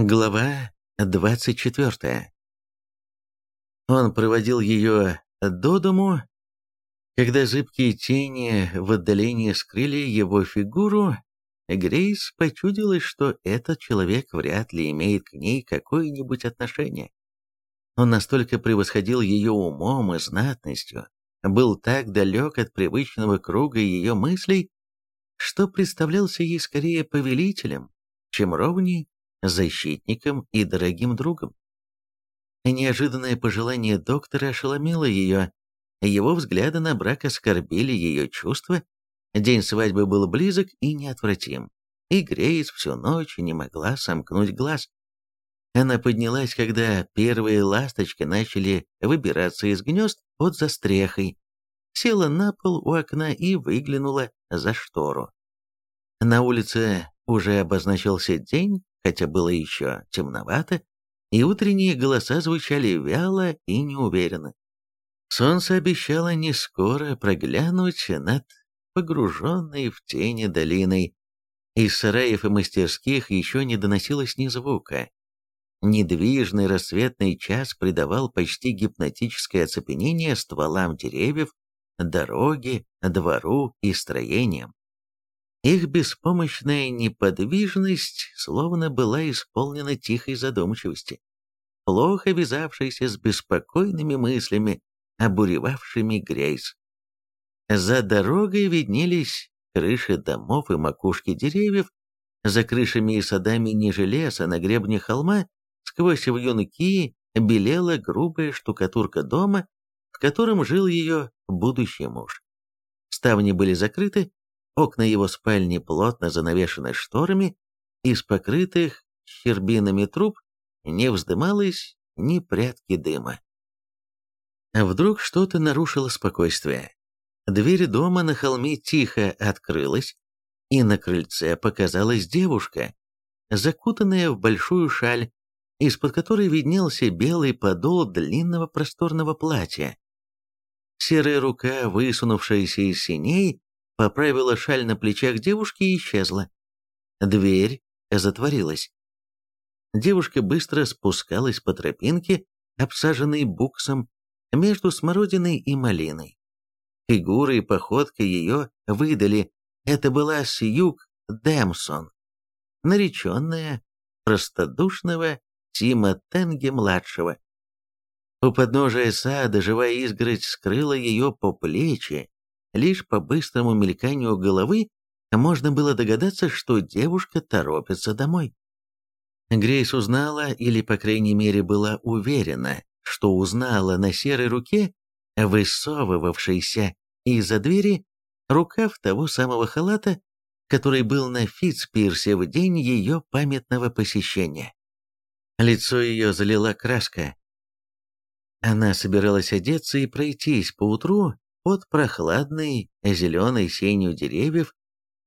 Глава 24. Он проводил ее до дому. Когда зыбкие тени в отдалении скрыли его фигуру, Грейс почудилась, что этот человек вряд ли имеет к ней какое-нибудь отношение. Он настолько превосходил ее умом и знатностью, был так далек от привычного круга ее мыслей, что представлялся ей скорее повелителем, чем ровней защитником и дорогим другом. Неожиданное пожелание доктора ошеломило ее. Его взгляды на брак оскорбили ее чувства. День свадьбы был близок и неотвратим. И Грейс всю ночь не могла сомкнуть глаз. Она поднялась, когда первые ласточки начали выбираться из гнезд под застрехой, села на пол у окна и выглянула за штору. На улице уже обозначился день, хотя было еще темновато, и утренние голоса звучали вяло и неуверенно. Солнце обещало не скоро проглянуть над погруженной в тени долиной. Из сараев и мастерских еще не доносилось ни звука. Недвижный рассветный час придавал почти гипнотическое оцепенение стволам деревьев, дороге, двору и строениям. Их беспомощная неподвижность словно была исполнена тихой задумчивости, плохо вязавшейся с беспокойными мыслями, обуревавшими Грейс. За дорогой виднелись крыши домов и макушки деревьев, за крышами и садами ниже леса на гребне холма сквозь вьюнки белела грубая штукатурка дома, в котором жил ее будущий муж. Ставни были закрыты, Окна его спальни плотно занавешены шторами, из покрытых щербинами труб не вздымалось ни прядки дыма. А вдруг что-то нарушило спокойствие. Дверь дома на холме тихо открылась, и на крыльце показалась девушка, закутанная в большую шаль, из-под которой виднелся белый подол длинного просторного платья. Серая рука, высунувшаяся из синей, поправила шаль на плечах девушки и исчезла. Дверь затворилась. Девушка быстро спускалась по тропинке, обсаженной буксом, между смородиной и малиной. Фигура и походка ее выдали, это была Сьюг Дэмсон, нареченная простодушного Тима Тенге-младшего. У подножия сада живая изгородь скрыла ее по плечи, Лишь по быстрому мельканию головы можно было догадаться, что девушка торопится домой. Грейс узнала, или, по крайней мере, была уверена, что узнала на серой руке, высовывавшейся из-за двери, рукав того самого халата, который был на Фитцпирсе в день ее памятного посещения. Лицо ее залила краска. Она собиралась одеться и пройтись поутру под прохладной зеленой сенью деревьев,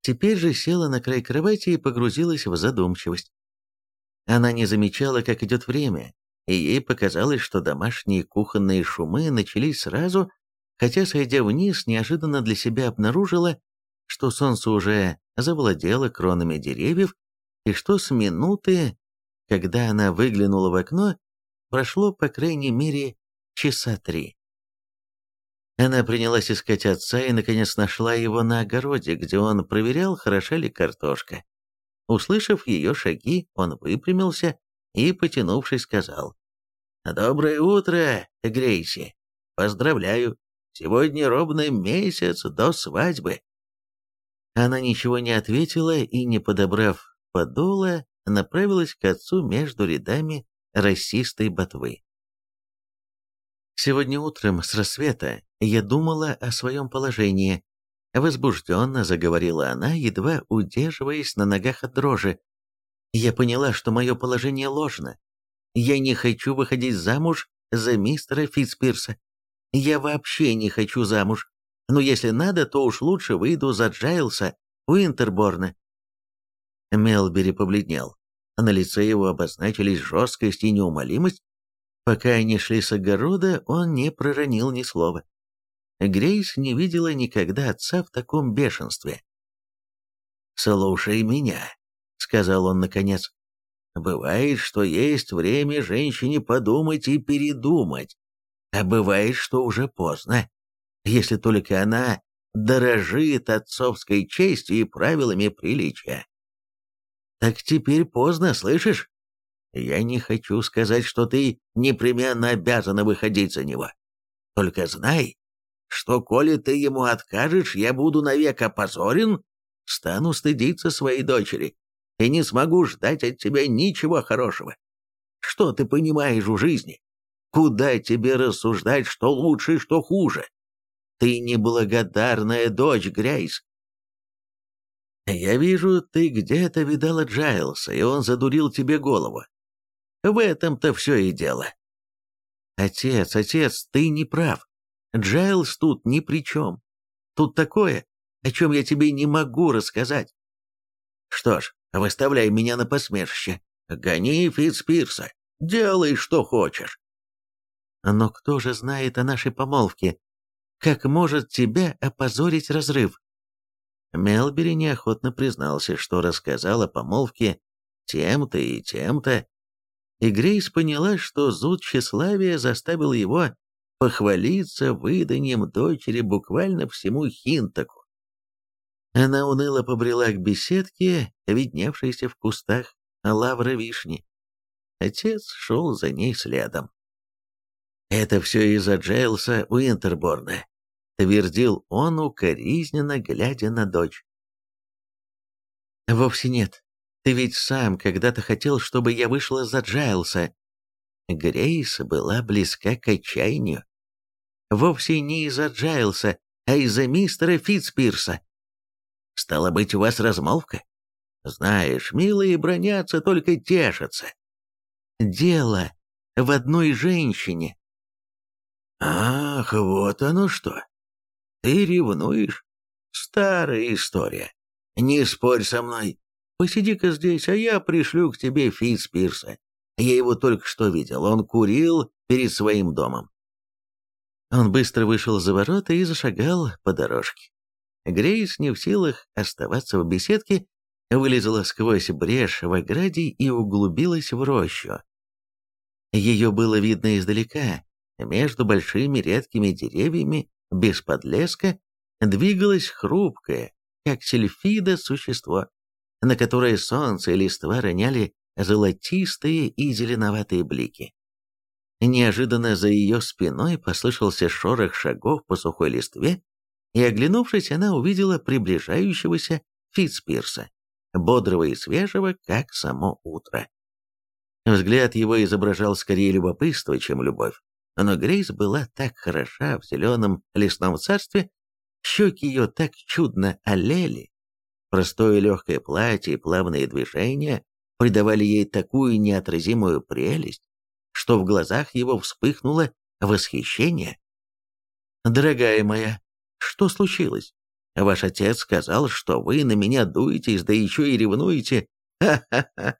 теперь же села на край кровати и погрузилась в задумчивость. Она не замечала, как идет время, и ей показалось, что домашние кухонные шумы начались сразу, хотя, сойдя вниз, неожиданно для себя обнаружила, что солнце уже завладело кронами деревьев, и что с минуты, когда она выглянула в окно, прошло, по крайней мере, часа три. Она принялась искать отца и, наконец, нашла его на огороде, где он проверял, хороша ли картошка. Услышав ее шаги, он выпрямился и, потянувшись, сказал, «Доброе утро, Грейси! Поздравляю! Сегодня ровно месяц до свадьбы!» Она ничего не ответила и, не подобрав подола, направилась к отцу между рядами расистой ботвы. Сегодня утром с рассвета я думала о своем положении. Возбужденно заговорила она, едва удерживаясь на ногах от дрожи. Я поняла, что мое положение ложно. Я не хочу выходить замуж за мистера Фитцпирса. Я вообще не хочу замуж. Но если надо, то уж лучше выйду за Джайлса Уинтерборна. Мелбери побледнел. На лице его обозначились жесткость и неумолимость, Пока они шли с огорода, он не проронил ни слова. Грейс не видела никогда отца в таком бешенстве. «Слушай меня», — сказал он наконец. Бывает, что есть время женщине подумать и передумать, а бывает, что уже поздно, если только она дорожит отцовской честью и правилами приличия. Так теперь поздно, слышишь? Я не хочу сказать, что ты непременно обязана выходить за него. Только знай, что коли ты ему откажешь, я буду навек опозорен, стану стыдиться своей дочери и не смогу ждать от тебя ничего хорошего. Что ты понимаешь в жизни? Куда тебе рассуждать, что лучше, что хуже? Ты неблагодарная дочь, Грейс. Я вижу, ты где-то видала Джайлса, и он задурил тебе голову. В этом-то все и дело. Отец, отец, ты не прав. Джайлс тут ни при чем. Тут такое, о чем я тебе не могу рассказать. Что ж, выставляй меня на посмешище. Гони Фитцпирса. Делай, что хочешь. Но кто же знает о нашей помолвке? Как может тебя опозорить разрыв? Мелбери неохотно признался, что рассказал о помолвке тем-то и тем-то, и Грейс поняла, что зуд тщеславия заставил его похвалиться выданием дочери буквально всему Хинтаку. Она уныло побрела к беседке, видневшейся в кустах лавры вишни. Отец шел за ней следом. «Это все из-за Джейлса Уинтерборна», — твердил он, укоризненно глядя на дочь. «Вовсе нет. Ты ведь сам когда-то хотел, чтобы я вышла за Джайлса». Грейс была близка к отчаянию. Вовсе не из-за Джайлса, а из-за мистера Фитцпирса. Стало быть, у вас размолвка? Знаешь, милые бронятся, только тешатся. Дело в одной женщине. Ах, вот оно что. Ты ревнуешь? Старая история. Не спорь со мной. Посиди-ка здесь, а я пришлю к тебе Фитцпирса. Я его только что видел. Он курил перед своим домом. Он быстро вышел за ворота и зашагал по дорожке. Грейс, не в силах оставаться в беседке, вылезла сквозь брешь в ограде и углубилась в рощу. Ее было видно издалека. Между большими редкими деревьями, без подлеска, двигалось хрупкое, как сельфида, существо, на которое солнце и листва роняли золотистые и зеленоватые блики. Неожиданно за ее спиной послышался шорох шагов по сухой листве, и, оглянувшись, она увидела приближающегося Фитспирса, бодрого и свежего, как само утро. Взгляд его изображал скорее любопытство, чем любовь, но Грейс была так хороша в зеленом лесном царстве, щеки ее так чудно олели, простое легкое платье и плавные движения придавали ей такую неотразимую прелесть, что в глазах его вспыхнуло восхищение. «Дорогая моя, что случилось? Ваш отец сказал, что вы на меня дуетесь, да еще и ревнуете. Ха-ха-ха!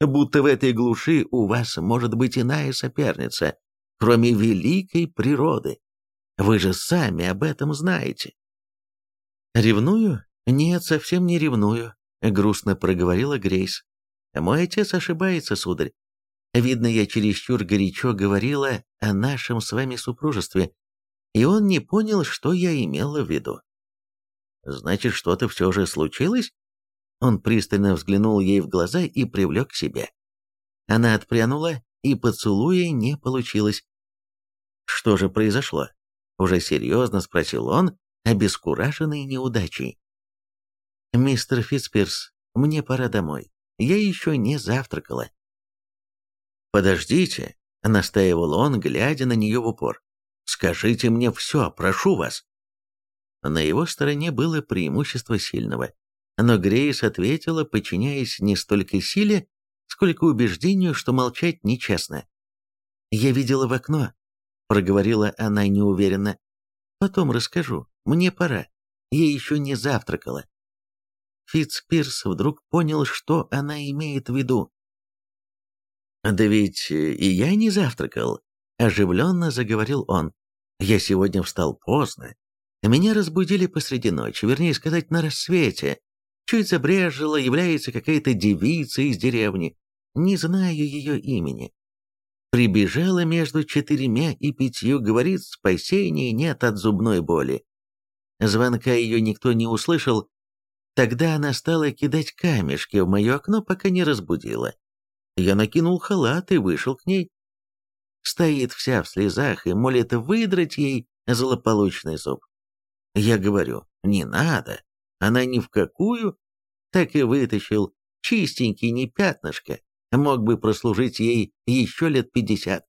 Будто в этой глуши у вас может быть иная соперница, кроме великой природы. Вы же сами об этом знаете». «Ревную? Нет, совсем не ревную», — грустно проговорила Грейс. «Мой отец ошибается, сударь. Видно, я чересчур горячо говорила о нашем с вами супружестве, и он не понял, что я имела в виду. «Значит, что-то все же случилось?» Он пристально взглянул ей в глаза и привлек к себе. Она отпрянула, и поцелуя не получилось. «Что же произошло?» — уже серьезно спросил он, обескураженный неудачей. «Мистер Фитспирс, мне пора домой. Я еще не завтракала». «Подождите», — настаивал он, глядя на нее в упор. «Скажите мне все, прошу вас». На его стороне было преимущество сильного, но Грейс ответила, подчиняясь не столько силе, сколько убеждению, что молчать нечестно. «Я видела в окно», — проговорила она неуверенно. «Потом расскажу, мне пора, я еще не завтракала». Фитцпирс вдруг понял, что она имеет в виду. «Да ведь э, и я не завтракал», — оживленно заговорил он. «Я сегодня встал поздно. Меня разбудили посреди ночи, вернее сказать, на рассвете. Чуть забрежило, является какая-то девица из деревни. не знаю ее имени. Прибежала между четырьмя и пятью, говорит, спасения нет от зубной боли. Звонка ее никто не услышал. Тогда она стала кидать камешки в мое окно, пока не разбудила. Я накинул халат и вышел к ней. Стоит вся в слезах и молит выдрать ей злополучный зуб. Я говорю, не надо, она ни в какую. Так и вытащил, чистенький, не пятнышко, мог бы прослужить ей еще лет пятьдесят.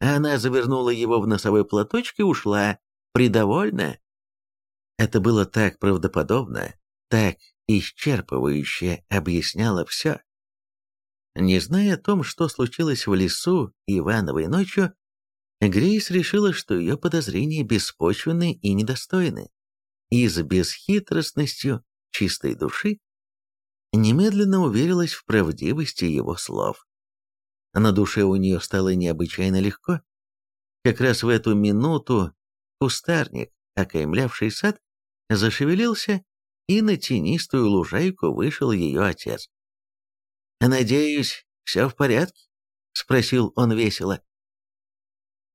Она завернула его в носовой платочек и ушла, придовольная. Это было так правдоподобно, так исчерпывающе объясняло все. Не зная о том, что случилось в лесу Ивановой ночью, Грейс решила, что ее подозрения беспочвенны и недостойны, и с бесхитростностью чистой души немедленно уверилась в правдивости его слов. На душе у нее стало необычайно легко. Как раз в эту минуту кустарник, окаймлявший сад, зашевелился, и на тенистую лужайку вышел ее отец. «Надеюсь, все в порядке?» — спросил он весело.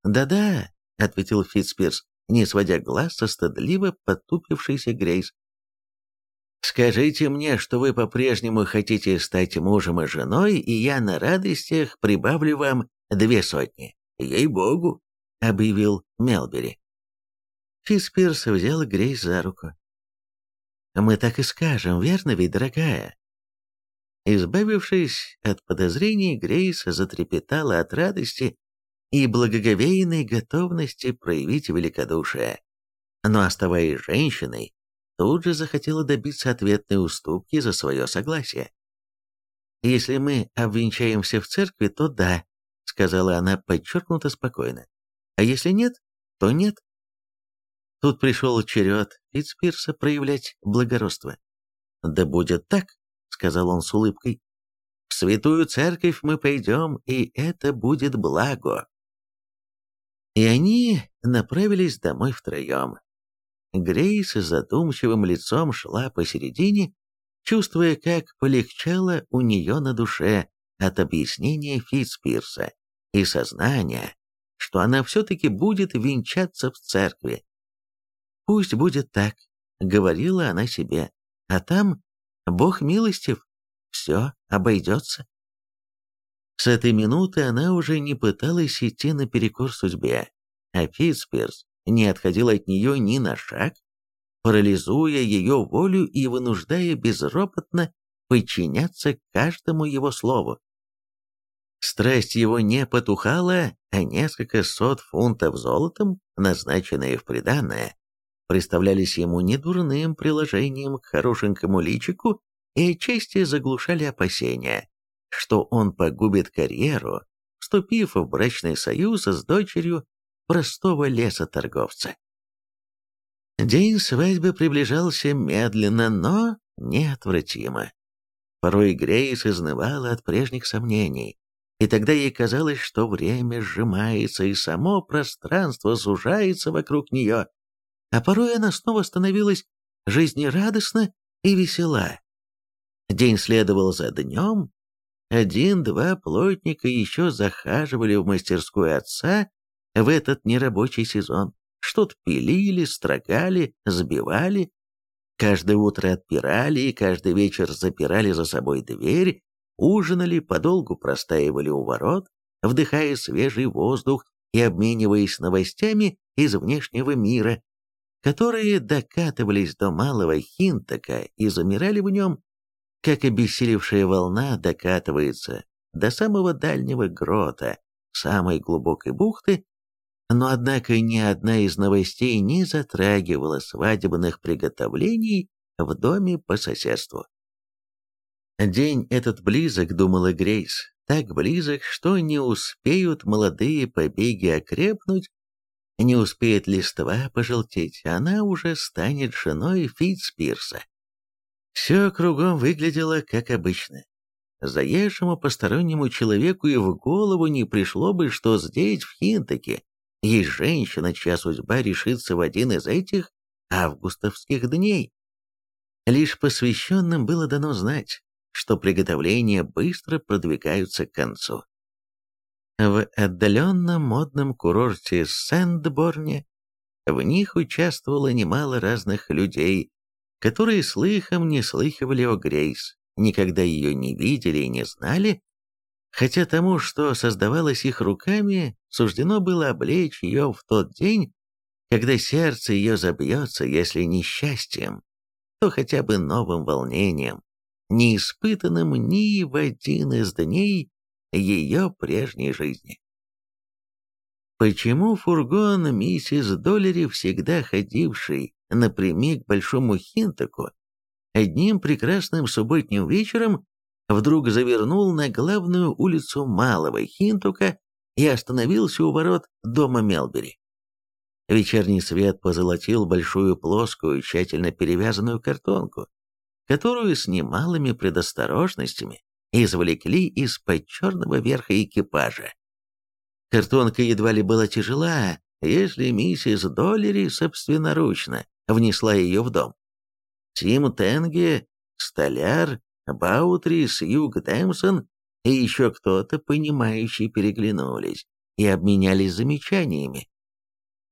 «Да-да», — ответил Фитспирс, не сводя глаз со стыдливо потупившейся Грейс. «Скажите мне, что вы по-прежнему хотите стать мужем и женой, и я на радостях прибавлю вам две сотни. Ей-богу!» — объявил Мелбери. Фитспирс взял Грейс за руку. «Мы так и скажем, верно ведь, дорогая?» Избавившись от подозрений, Грейс затрепетала от радости и благоговейной готовности проявить великодушие. Но, оставаясь женщиной, тут же захотела добиться ответной уступки за свое согласие. «Если мы обвенчаемся в церкви, то да», — сказала она подчеркнуто спокойно. «А если нет, то нет». Тут пришел черед Фитцпирса проявлять благородство. «Да будет так», — сказал он с улыбкой. «В святую церковь мы пойдем, и это будет благо». И они направились домой втроем. Грейс с задумчивым лицом шла посередине, чувствуя, как полегчало у нее на душе от объяснения Фитцпирса и сознания, что она все-таки будет венчаться в церкви. «Пусть будет так», — говорила она себе, — «а там, Бог милостив, все обойдется». С этой минуты она уже не пыталась идти наперекор судьбе, а Фитспирс не отходил от нее ни на шаг, парализуя ее волю и вынуждая безропотно подчиняться каждому его слову. Страсть его не потухала, а несколько сот фунтов золотом, назначенные в приданное, представлялись ему недурным приложением к хорошенькому личику и отчасти заглушали опасения, что он погубит карьеру, вступив в брачный союз с дочерью простого лесоторговца. День свадьбы приближался медленно, но неотвратимо. Порой Грейс изнывала от прежних сомнений, и тогда ей казалось, что время сжимается и само пространство сужается вокруг нее, а порой она снова становилась жизнерадостна и весела. День следовал за днем, один-два плотника еще захаживали в мастерскую отца в этот нерабочий сезон, что-то пилили, строгали, сбивали, каждое утро отпирали и каждый вечер запирали за собой дверь, ужинали, подолгу простаивали у ворот, вдыхая свежий воздух и обмениваясь новостями из внешнего мира, которые докатывались до малого Хинтака и замирали в нем, как обессилевшая волна докатывается до самого дальнего грота, самой глубокой бухты, но однако ни одна из новостей не затрагивала свадебных приготовлений в доме по соседству. День этот близок, думала Грейс, так близок, что не успеют молодые побеги окрепнуть не успеет листва пожелтеть, она уже станет женой Фитцпирса. Все кругом выглядело как обычно. Заезжему постороннему человеку и в голову не пришло бы, что здесь, в Хинтаке, есть женщина, чья судьба решится в один из этих августовских дней. Лишь посвященным было дано знать, что приготовления быстро продвигаются к концу. В отдаленном модном курорте Сэндборне. В них участвовало немало разных людей, которые слыхом не слыхивали о Грейс, никогда ее не видели и не знали, хотя тому, что создавалось их руками, суждено было облечь ее в тот день, когда сердце ее забьется, если не счастьем, то хотя бы новым волнением, не испытанным ни в один из дней ее прежней жизни. Почему фургон миссис Доллери, всегда ходивший напрямик к Большому Хинтаку, одним прекрасным субботним вечером вдруг завернул на главную улицу Малого Хинтука и остановился у ворот дома Мелбери. Вечерний свет позолотил большую плоскую, тщательно перевязанную картонку, которую с немалыми предосторожностями извлекли из-под черного верха экипажа. Картонка едва ли была тяжела, если миссис Доллери собственноручно внесла ее в дом. Тим Тенге, Столяр, Баутрис, Юг Дэмсон и еще кто-то, понимающий, переглянулись и обменялись замечаниями.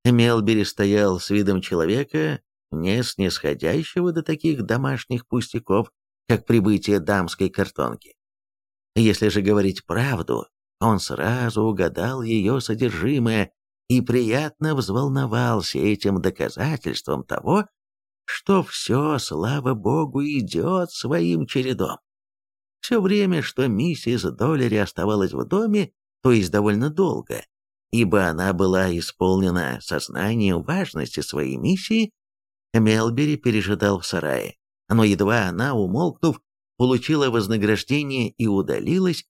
Мелбери стоял с видом человека, не снисходящего до таких домашних пустяков, как прибытие дамской картонки. Если же говорить правду, он сразу угадал ее содержимое и приятно взволновался этим доказательством того, что все, слава богу, идет своим чередом. Все время, что миссис Доллери оставалась в доме, то есть довольно долго, ибо она была исполнена сознанием важности своей миссии, Мелбери пережидал в сарае, но едва она, умолкнув, получила вознаграждение и удалилась,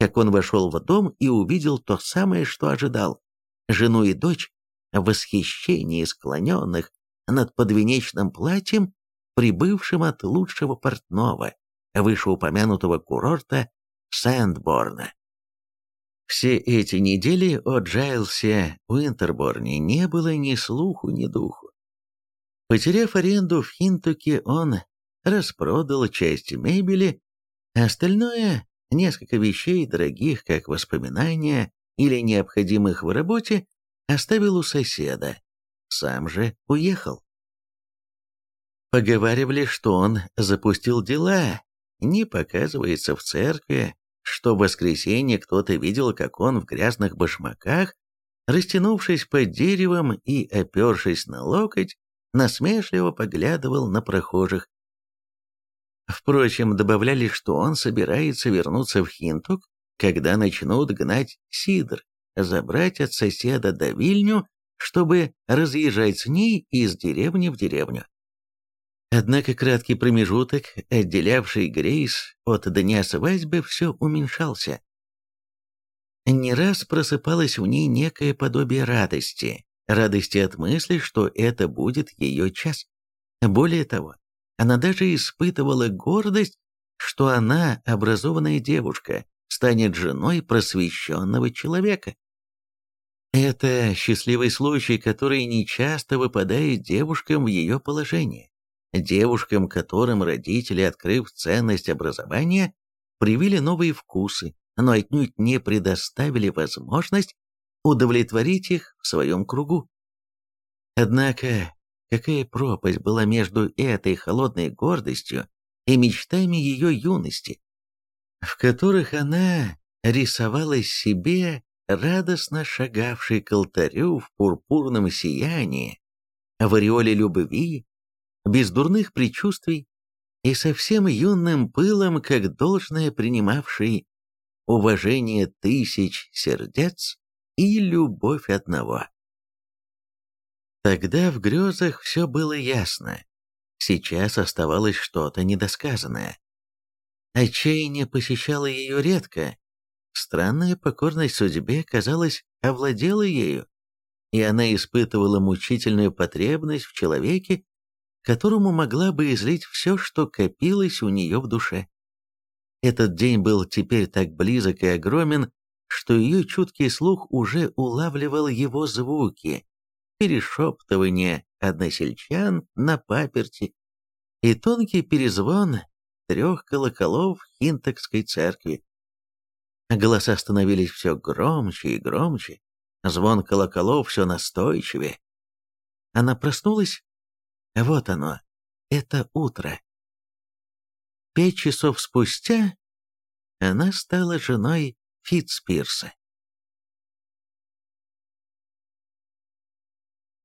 как он вошел в дом и увидел то самое, что ожидал жену и дочь в восхищении склоненных над подвенечным платьем, прибывшим от лучшего портного, вышеупомянутого курорта Сэндборна. Все эти недели о Джайлсе Уинтерборне не было ни слуху, ни духу. Потеряв аренду в Хинтуке, он распродал часть мебели, а остальное, несколько вещей, дорогих как воспоминания, или необходимых в работе, оставил у соседа, сам же уехал. Поговаривали, что он запустил дела, не показывается в церкви, что в воскресенье кто-то видел, как он в грязных башмаках, растянувшись под деревом и опершись на локоть, насмешливо поглядывал на прохожих. Впрочем, добавляли, что он собирается вернуться в Хинтук когда начнут гнать сидр, забрать от соседа давильню, чтобы разъезжать с ней из деревни в деревню. Однако краткий промежуток, отделявший Грейс от дня свадьбы, все уменьшался. Не раз просыпалось в ней некое подобие радости, радости от мысли, что это будет ее час. Более того, она даже испытывала гордость, что она образованная девушка, станет женой просвещенного человека. Это счастливый случай, который нечасто выпадает девушкам в ее положении. Девушкам, которым родители, открыв ценность образования, привили новые вкусы, но отнюдь не предоставили возможность удовлетворить их в своем кругу. Однако, какая пропасть была между этой холодной гордостью и мечтами ее юности, в которых она рисовала себе радостно шагавший к алтарю в пурпурном сиянии, в ореоле любви, без дурных предчувствий и совсем юным пылом, как должное принимавший уважение тысяч сердец и любовь одного. Тогда в грезах все было ясно. Сейчас оставалось что-то недосказанное. Отчаяние посещало ее редко. Странная покорность судьбе, казалось, овладела ею, и она испытывала мучительную потребность в человеке, которому могла бы излить все, что копилось у нее в душе. Этот день был теперь так близок и огромен, что ее чуткий слух уже улавливал его звуки, перешептывание односельчан на паперти и тонкий перезвон трех колоколов Хинтокской церкви. Голоса становились все громче и громче, звон колоколов все настойчивее. Она проснулась. Вот оно, это утро. Пять часов спустя она стала женой Фитцпирса.